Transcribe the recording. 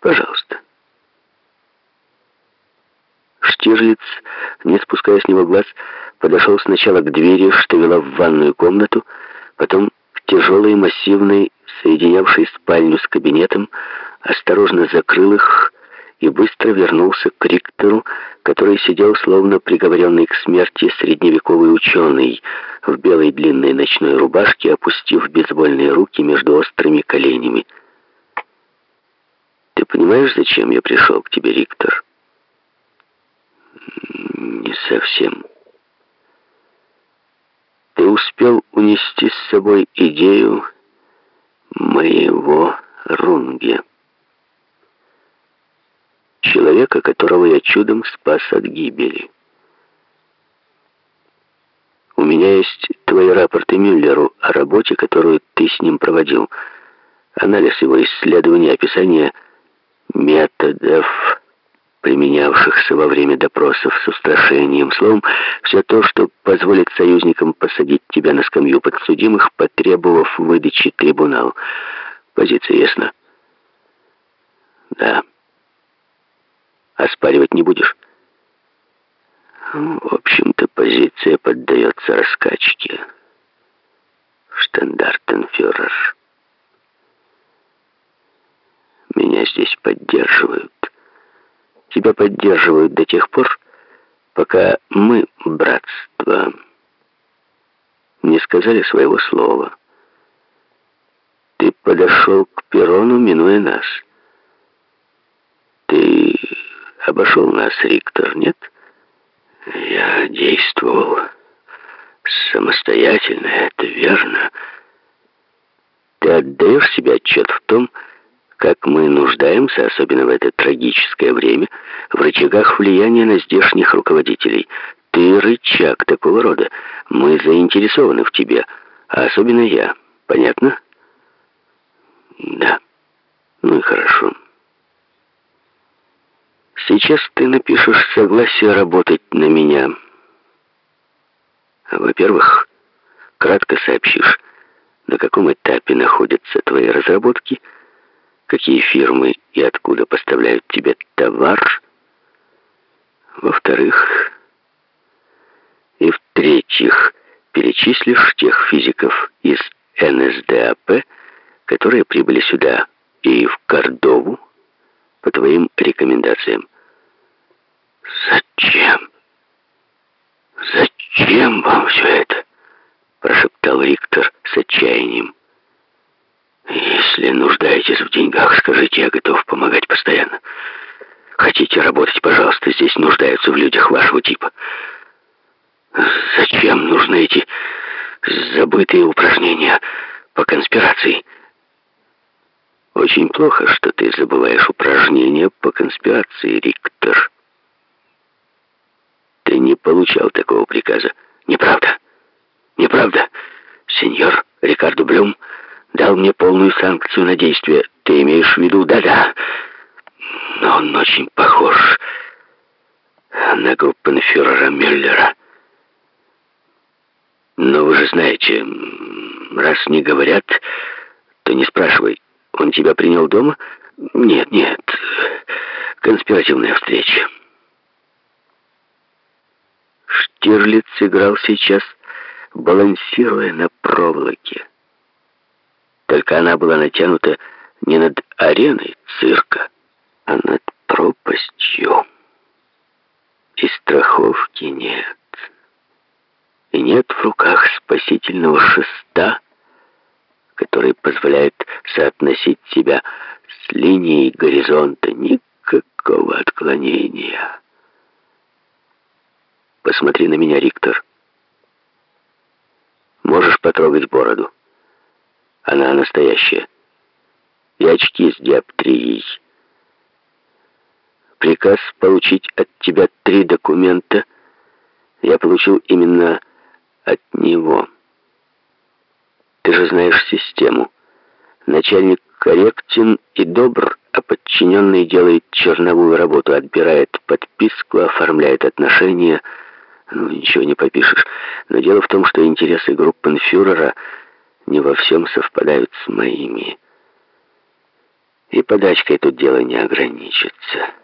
Пожалуйста. Штирлиц, не спуская с него глаз, подошел сначала к двери, что вела в ванную комнату, потом к тяжелой массивной, соединявшей спальню с кабинетом, осторожно закрыл их и быстро вернулся к Риктору, который сидел словно приговоренный к смерти средневековый ученый в белой длинной ночной рубашке, опустив бейсбольные руки между острыми коленями. «Ты понимаешь, зачем я пришел к тебе, Риктор?» «Не совсем. Ты успел унести с собой идею моего Рунге» человека, которого я чудом спас от гибели. У меня есть твои рапорты Мюллеру о работе, которую ты с ним проводил. Анализ его исследований, описание методов, применявшихся во время допросов с устрашением. Словом, все то, что позволит союзникам посадить тебя на скамью подсудимых, потребовав выдачи трибунал. Позиция ясна? Да. Оспаривать не будешь? В общем-то, позиция поддается раскачке. Штандартенфюрер. Меня здесь поддерживают. Тебя поддерживают до тех пор, пока мы, братство, не сказали своего слова. Ты подошел к перрону, минуя нас. Ты обошел нас, Риктор, нет? Я действовал самостоятельно, это верно. Ты отдаешь себе отчет в том, как мы нуждаемся, особенно в это трагическое время, в рычагах влияния на здешних руководителей. Ты рычаг такого рода. Мы заинтересованы в тебе, а особенно я. Понятно? Да. Ну и хорошо. Сейчас ты напишешь согласие работать на меня. Во-первых, кратко сообщишь, на каком этапе находятся твои разработки, какие фирмы и откуда поставляют тебе товар. Во-вторых, и в-третьих, перечислишь тех физиков из НСДАП, которые прибыли сюда и в Кордову по твоим рекомендациям. «Зачем? Зачем вам все это?» прошептал Риктор с отчаянием. «Если нуждаетесь в деньгах, скажите, я готов помогать постоянно. Хотите работать, пожалуйста, здесь нуждаются в людях вашего типа. Зачем нужны эти забытые упражнения по конспирации?» «Очень плохо, что ты забываешь упражнения по конспирации, Риктор». Ты не получал такого приказа. Неправда. Неправда. Сеньор Рикардо Блюм дал мне полную санкцию на действие. Ты имеешь в виду? Да-да. Но он очень похож на группенфюрера Мюллера. Но вы же знаете, раз не говорят, то не спрашивай. Он тебя принял дома? Нет, нет. Конспиративная встреча. Штирлиц играл сейчас, балансируя на проволоке. Только она была натянута не над ареной цирка, а над пропастью. И страховки нет. И нет в руках спасительного шеста, который позволяет соотносить себя с линией горизонта. Никакого отклонения. Посмотри на меня, Риктор. Можешь потрогать бороду. Она настоящая. И очки с диоптрией. Приказ получить от тебя три документа я получил именно от него. Ты же знаешь систему. Начальник корректен и добр, а подчиненный делает черновую работу, отбирает подписку, оформляет отношения, ну, ничего не попишешь. Но дело в том, что интересы группенфюрера не во всем совпадают с моими. И подачкой тут дело не ограничится.